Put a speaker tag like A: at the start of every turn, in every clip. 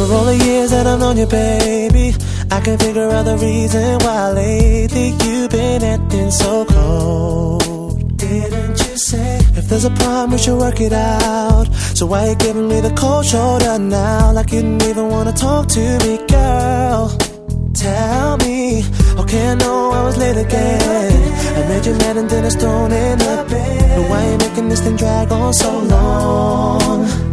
A: all the years that I've known you, baby, I can figure out the reason why lately you've been acting so cold. Didn't you say if there's a problem we should work it out? So why you giving me the cold shoulder now, like you didn't even wanna talk to me, girl? Tell me, okay, I know I was late again. I made you mad and then I thrown in the bed. But why you making this thing drag on so long?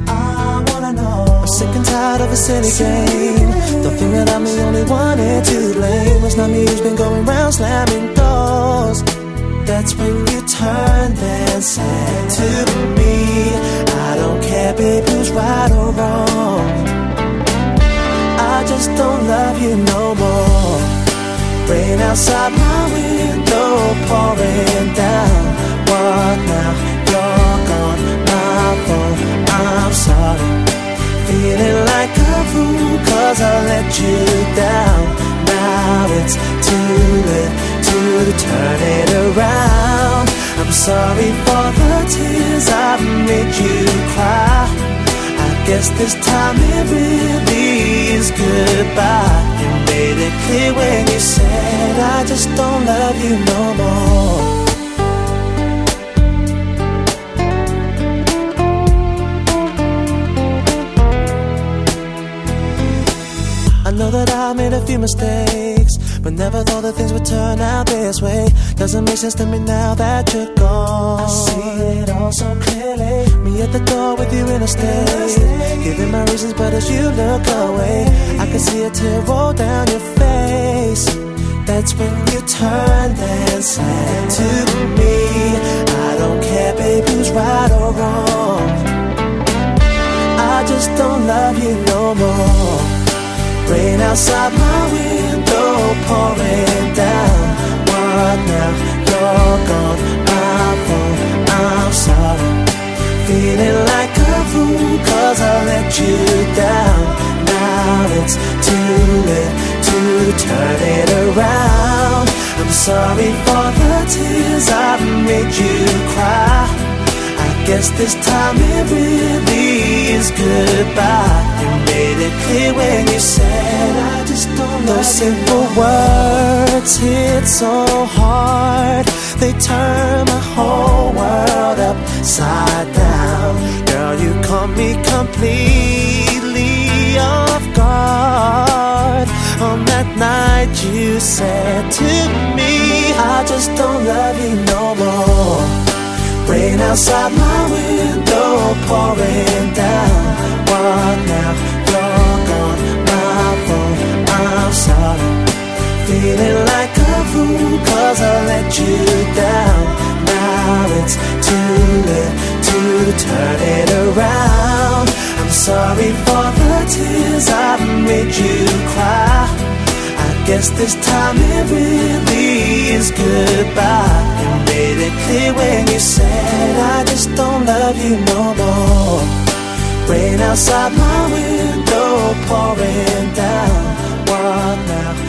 A: Tired of a silly game. Don't think that I'm the only one here to blame. It's not me who's been going round slamming doors. That's when you turn and said to me, I don't care, babe, who's right or wrong. I just don't love you no more. Rain outside my window, fool, cause I let you down. Now it's too late to turn it around. I'm sorry for the tears I've made you cry. I guess this time it really is goodbye. You made it clear when you said I just don't love you no more. I know that I made a few mistakes, but never thought that things would turn out this way. Doesn't make sense to me now that you're gone. I see it all so clearly. Me at the door with you in a state, giving my reasons, but as you look away, I can see a tear roll down your face. That's when you turned and said to me, outside my window, pouring down. What now? You're gone, fault. I'm sorry. Feeling like a fool, cause I let you down. Now it's too late to turn it around. I'm sorry for the tears I've made you cry. I guess this time it really is goodbye. You made it clear when you said I just don't Those simple words hit so hard. They turn my whole world upside down. Girl, you caught me completely off guard. On that night you said to me, I just don't love you no more. Rain outside my window, pouring Feeling like a fool, cause I let you down. Now it's too late to turn it around. I'm sorry for the tears I've made you cry. I guess this time it really is goodbye. You made it clear when you said I just don't love you no more. Rain outside my window, pouring down. Now?